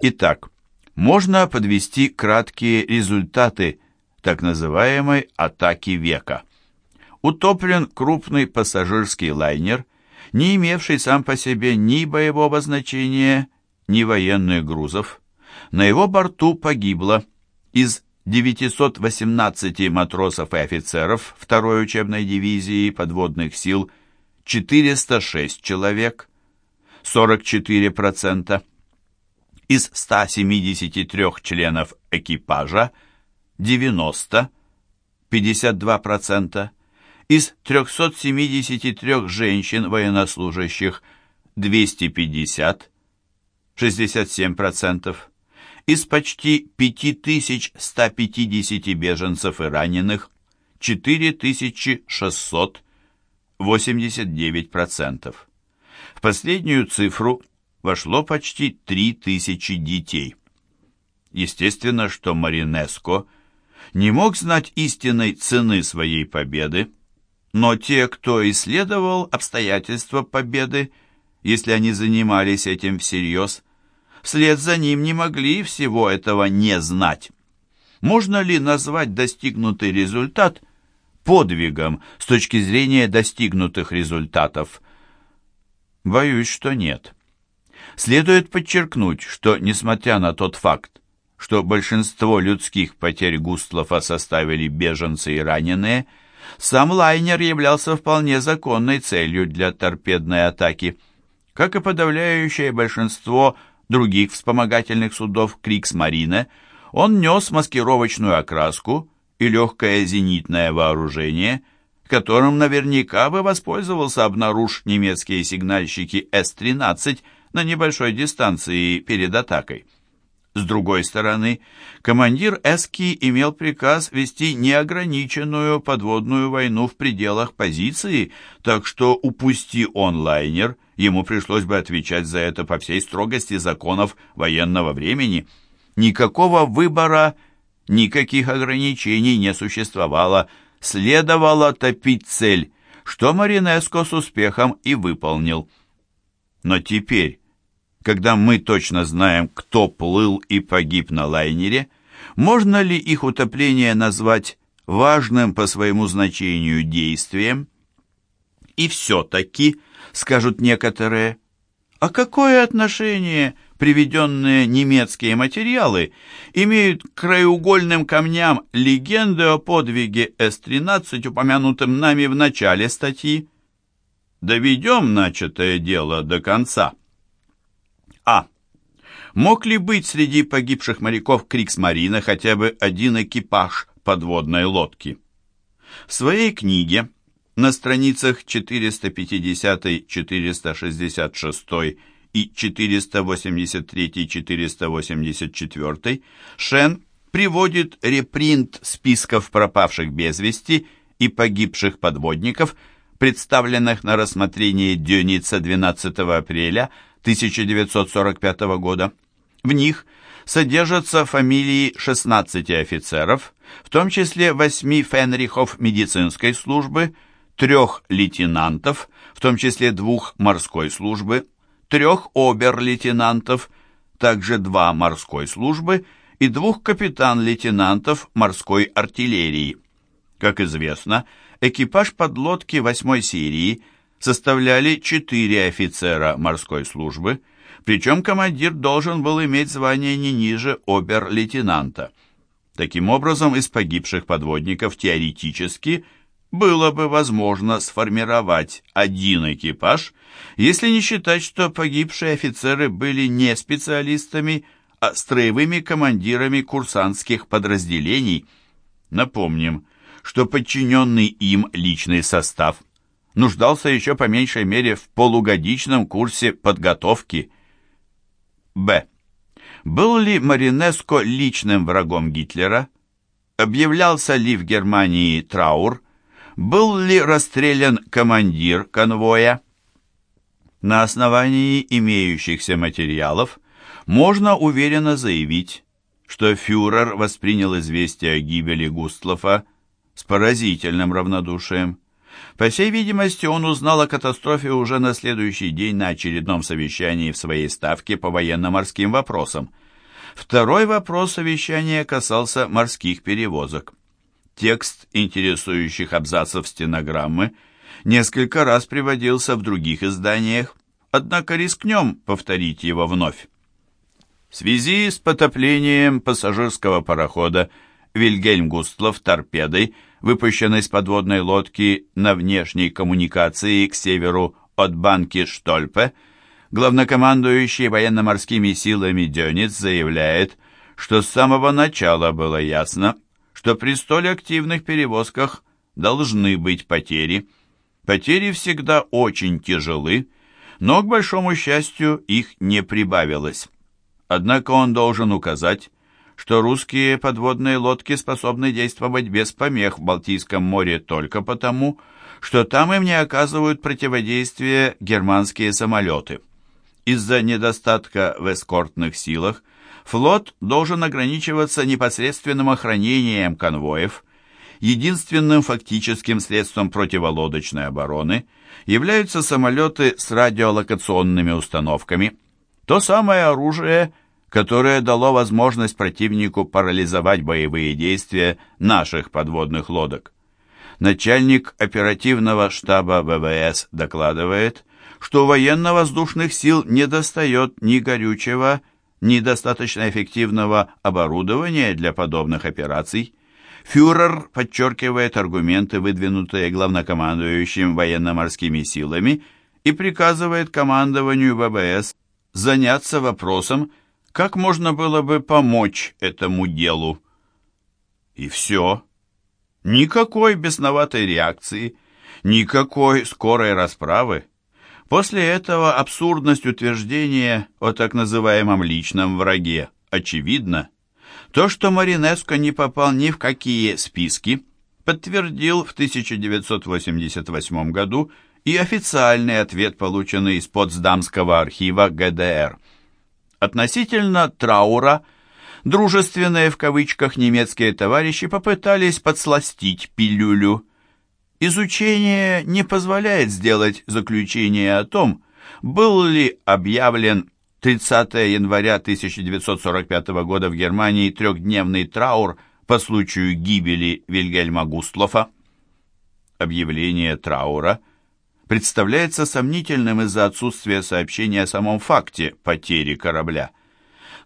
Итак, можно подвести краткие результаты так называемой атаки века. Утоплен крупный пассажирский лайнер, не имевший сам по себе ни боевого значения, ни военных грузов. На его борту погибло из 918 матросов и офицеров второй учебной дивизии подводных сил 406 человек, 44%. Из 173 членов экипажа 90, 52%. Из 373 женщин военнослужащих 250, 67%. Из почти 5150 беженцев и раненых 4600, 89%. В последнюю цифру вошло почти 3000 детей. Естественно, что Маринеско не мог знать истинной цены своей победы, но те, кто исследовал обстоятельства победы, если они занимались этим всерьез, вслед за ним не могли всего этого не знать. Можно ли назвать достигнутый результат подвигом с точки зрения достигнутых результатов? Боюсь, что нет. Следует подчеркнуть, что, несмотря на тот факт, что большинство людских потерь Густлофа составили беженцы и раненые, сам лайнер являлся вполне законной целью для торпедной атаки. Как и подавляющее большинство других вспомогательных судов «Крикс-Марине», он нес маскировочную окраску и легкое зенитное вооружение, которым наверняка бы воспользовался обнаруж немецкие сигнальщики С-13 на небольшой дистанции перед атакой. С другой стороны, командир Эски имел приказ вести неограниченную подводную войну в пределах позиции, так что упусти он лайнер, ему пришлось бы отвечать за это по всей строгости законов военного времени. Никакого выбора, никаких ограничений не существовало, следовало топить цель, что Маринеско с успехом и выполнил. Но теперь когда мы точно знаем, кто плыл и погиб на лайнере, можно ли их утопление назвать важным по своему значению действием? И все-таки, скажут некоторые, а какое отношение приведенные немецкие материалы имеют к краеугольным камням легенды о подвиге С-13, упомянутым нами в начале статьи? Доведем начатое дело до конца. А. Мог ли быть среди погибших моряков Криксмарина хотя бы один экипаж подводной лодки? В своей книге на страницах 450, 466 и 483-484 Шен приводит репринт списков пропавших без вести и погибших подводников, представленных на рассмотрение Дёница 12 апреля 1945 года. В них содержатся фамилии 16 офицеров, в том числе 8 фенрихов медицинской службы, трех лейтенантов, в том числе двух морской службы, трех обер-лейтенантов, также два морской службы и двух капитан-лейтенантов морской артиллерии. Как известно, экипаж подлодки восьмой серии – составляли четыре офицера морской службы, причем командир должен был иметь звание не ниже обер-лейтенанта. Таким образом, из погибших подводников теоретически было бы возможно сформировать один экипаж, если не считать, что погибшие офицеры были не специалистами, а строевыми командирами курсантских подразделений. Напомним, что подчиненный им личный состав нуждался еще по меньшей мере в полугодичном курсе подготовки. Б. Был ли Маринеско личным врагом Гитлера? Объявлялся ли в Германии траур? Был ли расстрелян командир конвоя? На основании имеющихся материалов можно уверенно заявить, что фюрер воспринял известие о гибели Густлофа с поразительным равнодушием. По всей видимости, он узнал о катастрофе уже на следующий день на очередном совещании в своей ставке по военно-морским вопросам. Второй вопрос совещания касался морских перевозок. Текст интересующих абзацев стенограммы несколько раз приводился в других изданиях, однако рискнем повторить его вновь. В связи с потоплением пассажирского парохода Вильгельм Густлов торпедой, выпущенной с подводной лодки на внешней коммуникации к северу от банки Штольпе, главнокомандующий военно-морскими силами Дёниц заявляет, что с самого начала было ясно, что при столь активных перевозках должны быть потери. Потери всегда очень тяжелы, но, к большому счастью, их не прибавилось. Однако он должен указать, что русские подводные лодки способны действовать без помех в Балтийском море только потому, что там им не оказывают противодействия германские самолеты. Из-за недостатка в эскортных силах флот должен ограничиваться непосредственным охранением конвоев. Единственным фактическим средством противолодочной обороны являются самолеты с радиолокационными установками. То самое оружие, которое дало возможность противнику парализовать боевые действия наших подводных лодок. Начальник оперативного штаба ВВС докладывает, что военно-воздушных сил не достает ни горючего, ни достаточно эффективного оборудования для подобных операций. Фюрер подчеркивает аргументы, выдвинутые главнокомандующим военно-морскими силами, и приказывает командованию ВВС заняться вопросом, как можно было бы помочь этому делу. И все. Никакой бесноватой реакции, никакой скорой расправы. После этого абсурдность утверждения о так называемом личном враге очевидна. То, что Маринеско не попал ни в какие списки, подтвердил в 1988 году и официальный ответ, полученный из Потсдамского архива ГДР. Относительно траура, дружественные в кавычках немецкие товарищи попытались подсластить пилюлю. Изучение не позволяет сделать заключение о том, был ли объявлен 30 января 1945 года в Германии трехдневный траур по случаю гибели Вильгельма Густлофа. Объявление траура представляется сомнительным из-за отсутствия сообщения о самом факте потери корабля.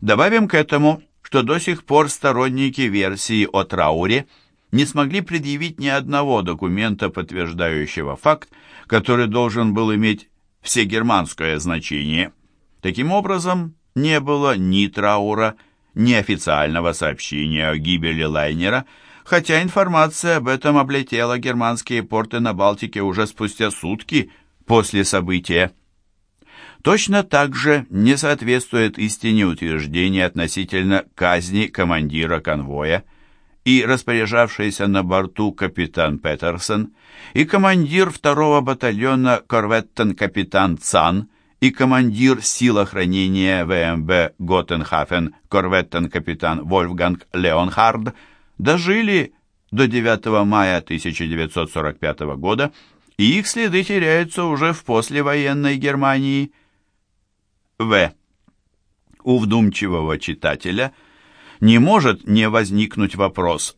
Добавим к этому, что до сих пор сторонники версии о трауре – не смогли предъявить ни одного документа, подтверждающего факт, который должен был иметь всегерманское значение. Таким образом, не было ни траура, ни официального сообщения о гибели лайнера, хотя информация об этом облетела германские порты на Балтике уже спустя сутки после события. Точно так же не соответствует истине утверждения относительно казни командира конвоя – и распоряжавшийся на борту капитан Петерсон, и командир второго батальона корветтен-капитан Цан, и командир сил охранения ВМБ Готтенхафен корветтен-капитан Вольфганг Леонхард дожили до 9 мая 1945 года, и их следы теряются уже в послевоенной Германии. В. У вдумчивого читателя – не может не возникнуть вопрос.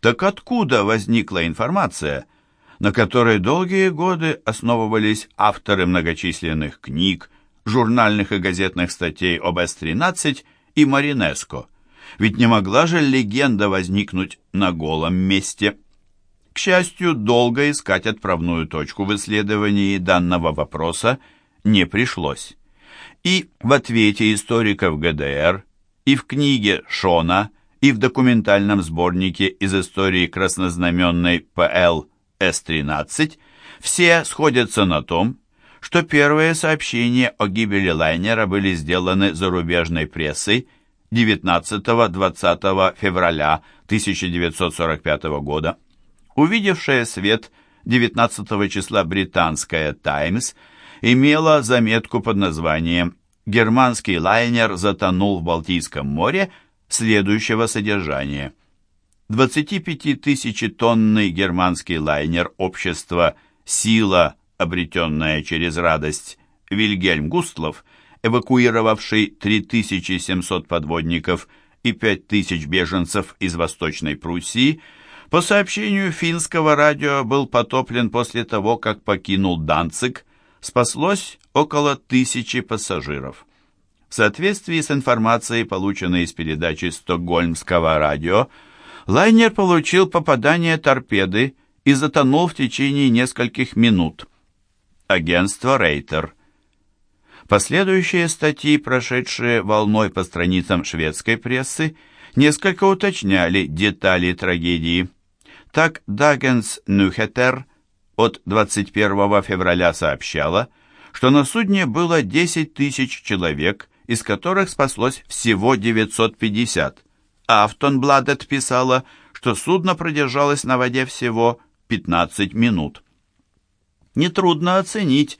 Так откуда возникла информация, на которой долгие годы основывались авторы многочисленных книг, журнальных и газетных статей об С-13 и Маринеско? Ведь не могла же легенда возникнуть на голом месте. К счастью, долго искать отправную точку в исследовании данного вопроса не пришлось. И в ответе историков ГДР и в книге Шона, и в документальном сборнике из истории краснознаменной ПЛ С-13 все сходятся на том, что первые сообщения о гибели лайнера были сделаны зарубежной прессой 19-20 февраля 1945 года. Увидевшая свет 19 числа британская «Таймс» имела заметку под названием германский лайнер затонул в Балтийском море следующего содержания. 25-тысячетонный германский лайнер общества «Сила, обретенная через радость» Вильгельм Густлов эвакуировавший 3700 подводников и 5000 беженцев из Восточной Пруссии, по сообщению финского радио был потоплен после того, как покинул Данциг, спаслось около тысячи пассажиров. В соответствии с информацией, полученной из передачи Стокгольмского радио, лайнер получил попадание торпеды и затонул в течение нескольких минут. Агентство «Рейтер». Последующие статьи, прошедшие волной по страницам шведской прессы, несколько уточняли детали трагедии. Так Дагенс Нюхетер от 21 февраля сообщала, что на судне было 10 тысяч человек, из которых спаслось всего 950. А Автонбладет писала, что судно продержалось на воде всего 15 минут. Нетрудно оценить,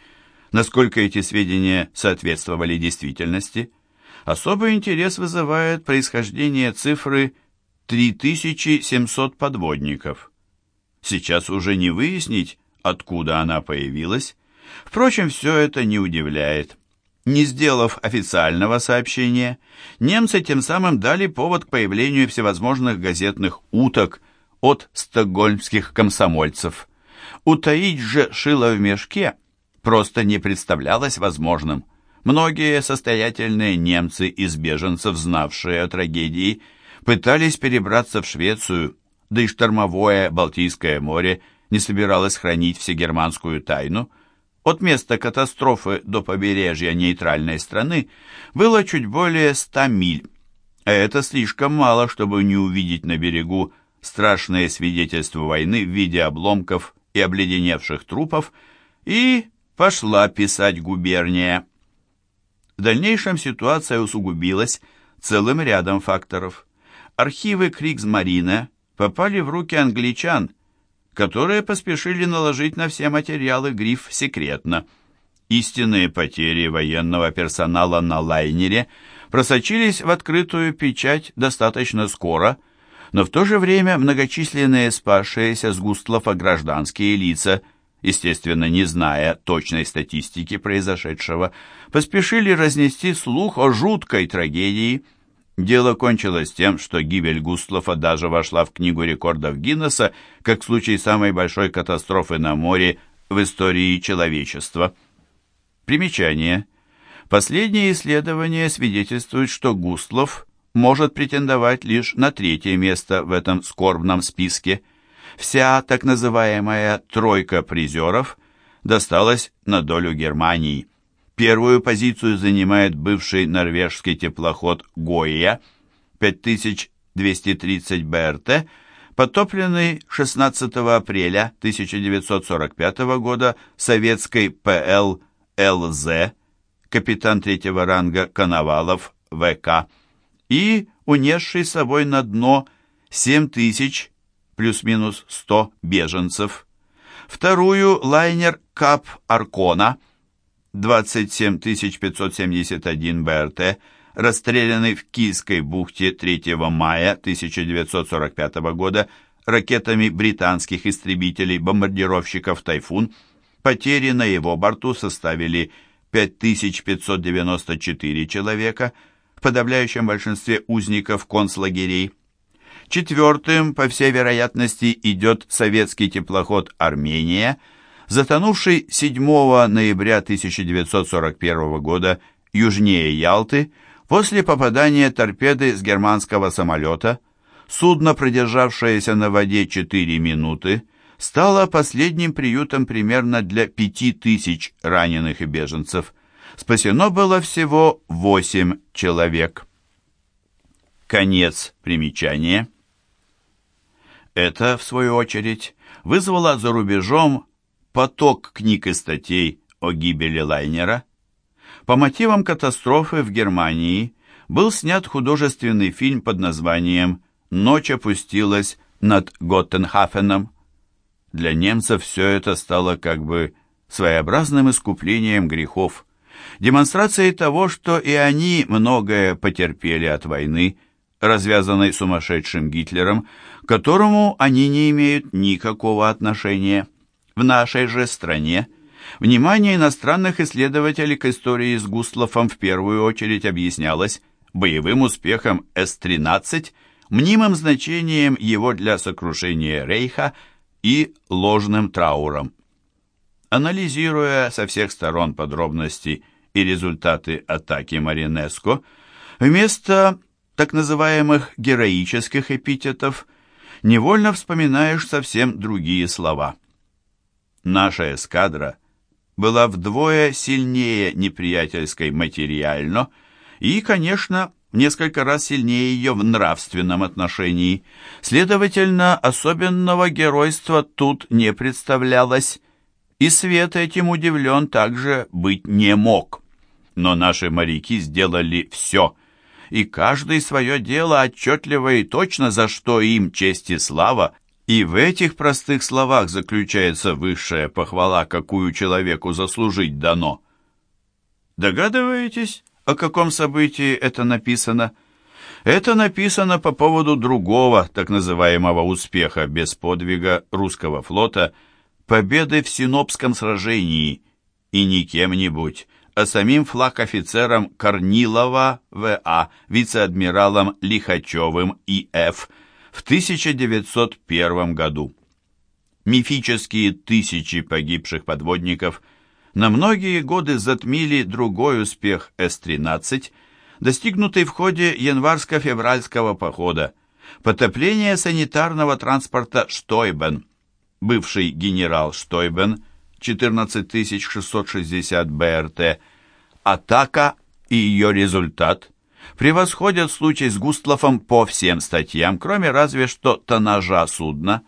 насколько эти сведения соответствовали действительности. Особый интерес вызывает происхождение цифры 3700 подводников. Сейчас уже не выяснить, откуда она появилась. Впрочем, все это не удивляет. Не сделав официального сообщения, немцы тем самым дали повод к появлению всевозможных газетных уток от стокгольмских комсомольцев. Утаить же шило в мешке просто не представлялось возможным. Многие состоятельные немцы из беженцев, знавшие о трагедии, пытались перебраться в Швецию, да и штормовое Балтийское море не собиралось хранить всегерманскую тайну. От места катастрофы до побережья нейтральной страны было чуть более ста миль, а это слишком мало, чтобы не увидеть на берегу страшные свидетельства войны в виде обломков и обледеневших трупов, и пошла писать губерния. В дальнейшем ситуация усугубилась целым рядом факторов. Архивы Кригсмарина попали в руки англичан, которые поспешили наложить на все материалы гриф «секретно». Истинные потери военного персонала на лайнере просочились в открытую печать достаточно скоро, но в то же время многочисленные спасшиеся с Густлова гражданские лица, естественно, не зная точной статистики произошедшего, поспешили разнести слух о жуткой трагедии – Дело кончилось тем, что гибель Густлофа даже вошла в Книгу рекордов Гиннесса как случай самой большой катастрофы на море в истории человечества. Примечание. Последние исследования свидетельствуют, что Густлов может претендовать лишь на третье место в этом скорбном списке. Вся так называемая «тройка призеров» досталась на долю Германии. Первую позицию занимает бывший норвежский теплоход «Гоя» 5230 БРТ, потопленный 16 апреля 1945 года советской ПЛ ЛЗ, капитан третьего ранга Коновалов ВК, и унесший с собой на дно 7 тысяч плюс-минус 100 беженцев. Вторую лайнер «Кап Аркона» 27 571 БРТ, расстрелянный в Кийской бухте 3 мая 1945 года ракетами британских истребителей-бомбардировщиков «Тайфун», потери на его борту составили 5594 человека, в подавляющем большинстве узников концлагерей. Четвертым, по всей вероятности, идет советский теплоход «Армения», затонувший 7 ноября 1941 года южнее Ялты после попадания торпеды с германского самолета, судно, продержавшееся на воде 4 минуты, стало последним приютом примерно для 5000 раненых и беженцев. Спасено было всего 8 человек. Конец примечания. Это, в свою очередь, вызвало за рубежом поток книг и статей о гибели лайнера. По мотивам катастрофы в Германии был снят художественный фильм под названием «Ночь опустилась над Готтенхафеном». Для немцев все это стало как бы своеобразным искуплением грехов, демонстрацией того, что и они многое потерпели от войны, развязанной сумасшедшим Гитлером, к которому они не имеют никакого отношения. В нашей же стране Внимание иностранных исследователей к истории с Густлофом в первую очередь объяснялось боевым успехом С-13, мнимым значением его для сокрушения Рейха и ложным трауром. Анализируя со всех сторон подробности и результаты атаки Маринеско, вместо так называемых героических эпитетов невольно вспоминаешь совсем другие слова. Наша эскадра была вдвое сильнее неприятельской материально и, конечно, несколько раз сильнее ее в нравственном отношении. Следовательно, особенного геройства тут не представлялось, и Свет этим удивлен также быть не мог. Но наши моряки сделали все, и каждый свое дело отчетливо и точно, за что им честь и слава, и в этих простых словах заключается высшая похвала, какую человеку заслужить дано. Догадываетесь, о каком событии это написано? Это написано по поводу другого, так называемого успеха без подвига русского флота – победы в Синопском сражении, и не кем-нибудь, а самим флаг-офицером Корнилова В.А., вице-адмиралом Лихачевым И.Ф. в 1901 году. Мифические тысячи погибших подводников на многие годы затмили другой успех С-13, достигнутый в ходе январско-февральского похода, потопление санитарного транспорта «Штойбен», бывший генерал Штойбен, 14660 БРТ, атака и ее результат превосходят случай с Густлофом по всем статьям, кроме разве что тоннажа судна.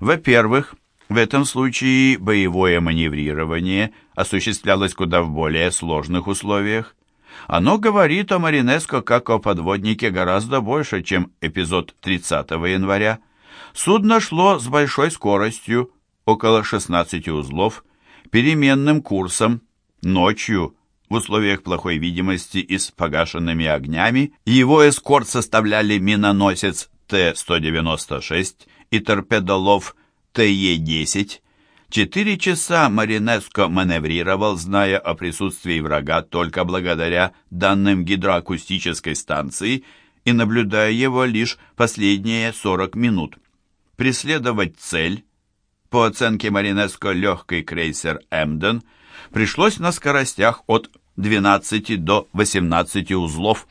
Во-первых, в этом случае боевое маневрирование осуществлялось куда в более сложных условиях. Оно говорит о Маринеско как о подводнике гораздо больше, чем эпизод 30 января. Судно шло с большой скоростью, около 16 узлов, переменным курсом, ночью, в условиях плохой видимости и с погашенными огнями. Его эскорт составляли миноносец Т-196 и торпедолов ТЕ-10. Четыре часа Маринеско маневрировал, зная о присутствии врага только благодаря данным гидроакустической станции и наблюдая его лишь последние 40 минут преследовать цель, по оценке Маринеско легкий крейсер «Эмден», пришлось на скоростях от 12 до 18 узлов.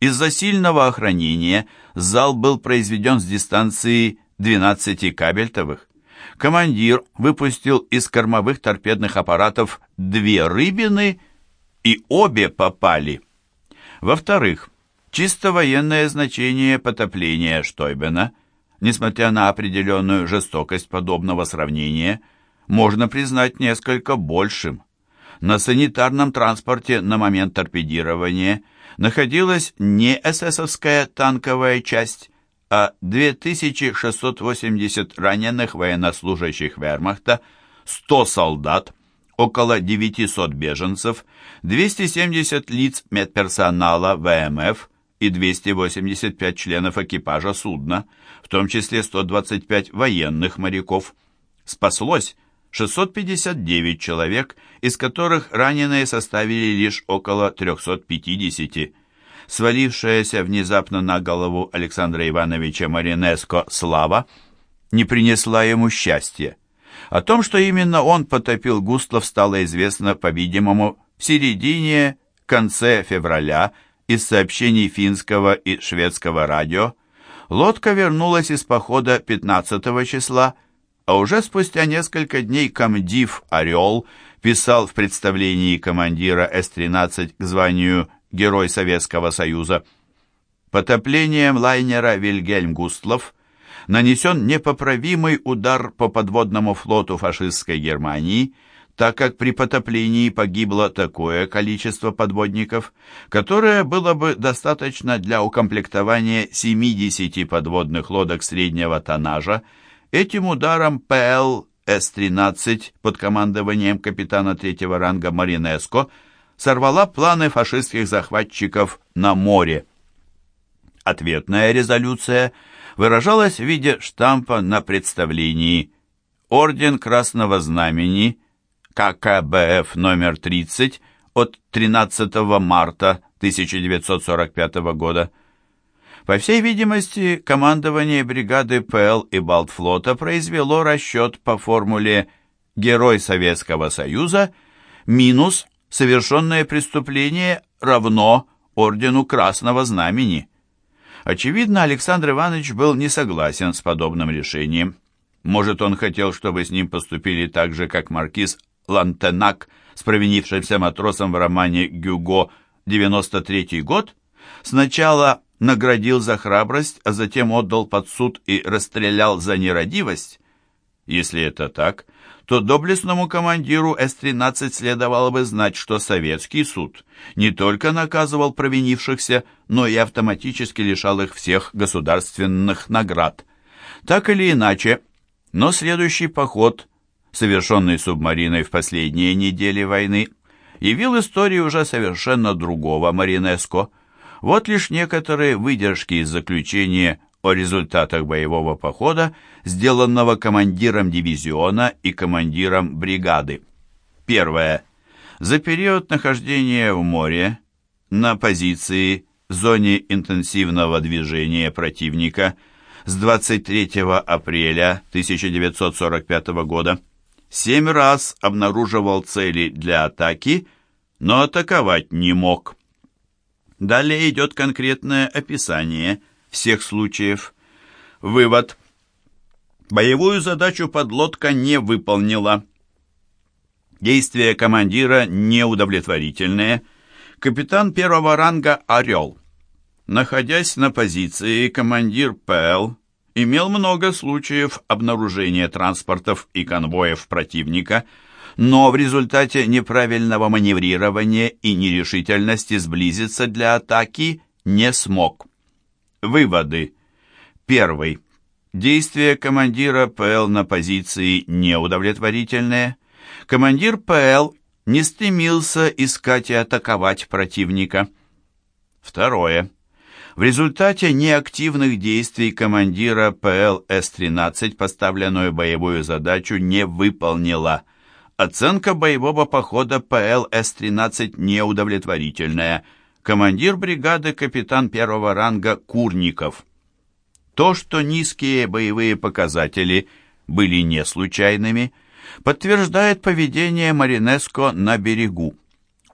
Из-за сильного охранения зал был произведен с дистанции 12 кабельтовых. Командир выпустил из кормовых торпедных аппаратов две рыбины, и обе попали. Во-вторых, чисто военное значение потопления Штойбена – несмотря на определенную жестокость подобного сравнения, можно признать несколько большим. На санитарном транспорте на момент торпедирования находилась не эсэсовская танковая часть, а 2680 раненых военнослужащих вермахта, 100 солдат, около 900 беженцев, 270 лиц медперсонала ВМФ, и 285 членов экипажа судна, в том числе 125 военных моряков. Спаслось 659 человек, из которых раненые составили лишь около 350. Свалившаяся внезапно на голову Александра Ивановича Маринеско слава не принесла ему счастья. О том, что именно он потопил Густлов, стало известно, по-видимому, в середине-конце февраля из сообщений финского и шведского радио, лодка вернулась из похода 15 числа, а уже спустя несколько дней комдив «Орел» писал в представлении командира С-13 к званию Герой Советского Союза. Потоплением лайнера «Вильгельм Густлов» нанесен непоправимый удар по подводному флоту фашистской Германии – так как при потоплении погибло такое количество подводников, которое было бы достаточно для укомплектования 70 подводных лодок среднего тоннажа, этим ударом ПЛ С-13 под командованием капитана третьего ранга Маринеско сорвала планы фашистских захватчиков на море. Ответная резолюция выражалась в виде штампа на представлении «Орден Красного Знамени» ККБФ номер 30 от 13 марта 1945 года. По всей видимости, командование бригады ПЛ и Балтфлота произвело расчет по формуле «Герой Советского Союза» минус «Совершенное преступление равно Ордену Красного Знамени». Очевидно, Александр Иванович был не согласен с подобным решением. Может, он хотел, чтобы с ним поступили так же, как маркиз Лантенак с провинившимся матросом в романе «Гюго» 93 год? Сначала наградил за храбрость, а затем отдал под суд и расстрелял за нерадивость? Если это так, то доблестному командиру С-13 следовало бы знать, что советский суд не только наказывал провинившихся, но и автоматически лишал их всех государственных наград. Так или иначе, но следующий поход, совершенный субмариной в последние недели войны, явил историю уже совершенно другого Маринеско. Вот лишь некоторые выдержки из заключения о результатах боевого похода, сделанного командиром дивизиона и командиром бригады. Первое. За период нахождения в море на позиции в зоне интенсивного движения противника с 23 апреля 1945 года семь раз обнаруживал цели для атаки, но атаковать не мог. Далее идет конкретное описание всех случаев. Вывод. Боевую задачу подлодка не выполнила. Действия командира неудовлетворительные. Капитан первого ранга «Орел». Находясь на позиции, командир ПЛ имел много случаев обнаружения транспортов и конвоев противника, но в результате неправильного маневрирования и нерешительности сблизиться для атаки не смог. Выводы. Первый. Действия командира ПЛ на позиции неудовлетворительные. Командир ПЛ не стремился искать и атаковать противника. Второе. В результате неактивных действий командира ПЛ С-13 поставленную боевую задачу не выполнила. Оценка боевого похода ПЛ С-13 неудовлетворительная. Командир бригады капитан первого ранга Курников. То, что низкие боевые показатели были не случайными, подтверждает поведение Маринеско на берегу.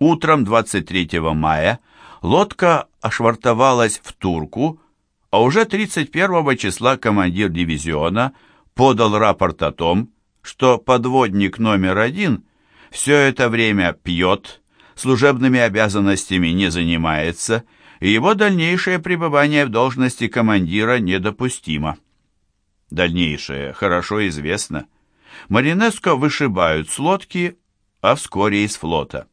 Утром 23 мая Лодка ошвартовалась в Турку, а уже 31 числа командир дивизиона подал рапорт о том, что подводник номер один все это время пьет, служебными обязанностями не занимается, и его дальнейшее пребывание в должности командира недопустимо. Дальнейшее хорошо известно. Маринеско вышибают с лодки, а вскоре из флота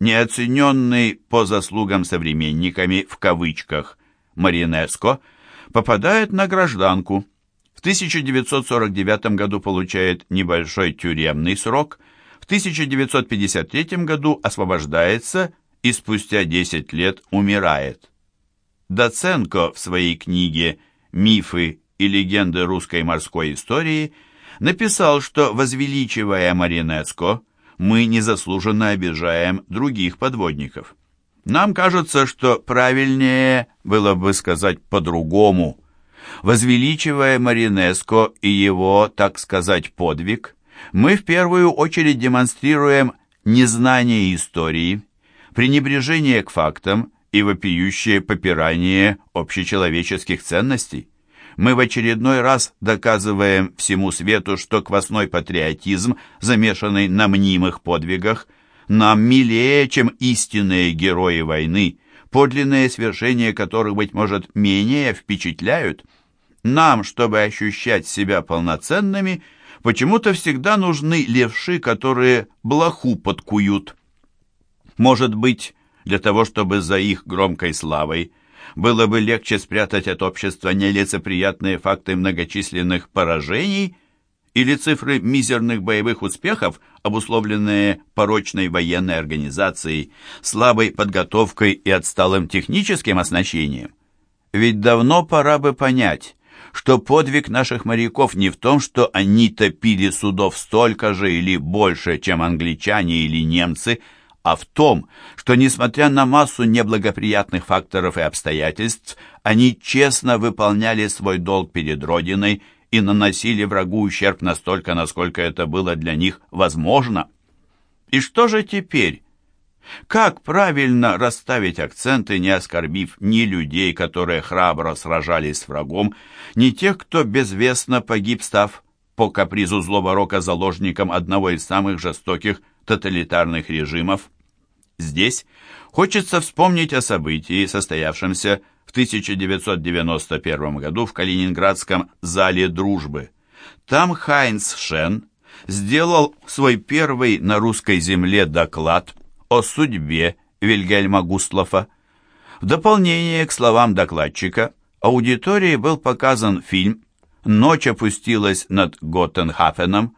неоцененный по заслугам современниками в кавычках Маринеско, попадает на гражданку. В 1949 году получает небольшой тюремный срок, в 1953 году освобождается и спустя 10 лет умирает. Доценко в своей книге «Мифы и легенды русской морской истории» написал, что, возвеличивая Маринеско, мы незаслуженно обижаем других подводников. Нам кажется, что правильнее было бы сказать по-другому. Возвеличивая Маринеско и его, так сказать, подвиг, мы в первую очередь демонстрируем незнание истории, пренебрежение к фактам и вопиющее попирание общечеловеческих ценностей мы в очередной раз доказываем всему свету, что квасной патриотизм, замешанный на мнимых подвигах, нам милее, чем истинные герои войны, подлинные свершения которых, быть может, менее впечатляют. Нам, чтобы ощущать себя полноценными, почему-то всегда нужны левши, которые блоху подкуют. Может быть, для того, чтобы за их громкой славой – было бы легче спрятать от общества нелицеприятные факты многочисленных поражений или цифры мизерных боевых успехов, обусловленные порочной военной организацией, слабой подготовкой и отсталым техническим оснащением. Ведь давно пора бы понять, что подвиг наших моряков не в том, что они топили судов столько же или больше, чем англичане или немцы, а в том, что, несмотря на массу неблагоприятных факторов и обстоятельств, они честно выполняли свой долг перед Родиной и наносили врагу ущерб настолько, насколько это было для них возможно. И что же теперь? Как правильно расставить акценты, не оскорбив ни людей, которые храбро сражались с врагом, ни тех, кто безвестно погиб, став по капризу злого рока заложником одного из самых жестоких тоталитарных режимов? Здесь хочется вспомнить о событии, состоявшемся в 1991 году в Калининградском зале дружбы. Там Хайнц Шен сделал свой первый на русской земле доклад о судьбе Вильгельма Густлофа. В дополнение к словам докладчика аудитории был показан фильм «Ночь опустилась над Готтенхафеном»,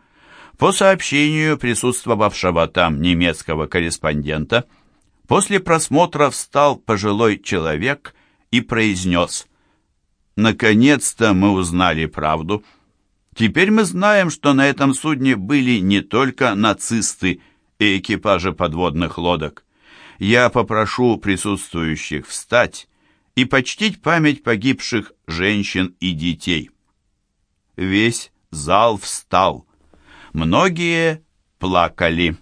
по сообщению присутствовавшего там немецкого корреспондента, после просмотра встал пожилой человек и произнес «Наконец-то мы узнали правду. Теперь мы знаем, что на этом судне были не только нацисты и экипажи подводных лодок. Я попрошу присутствующих встать и почтить память погибших женщин и детей». Весь зал встал. Многие плакали.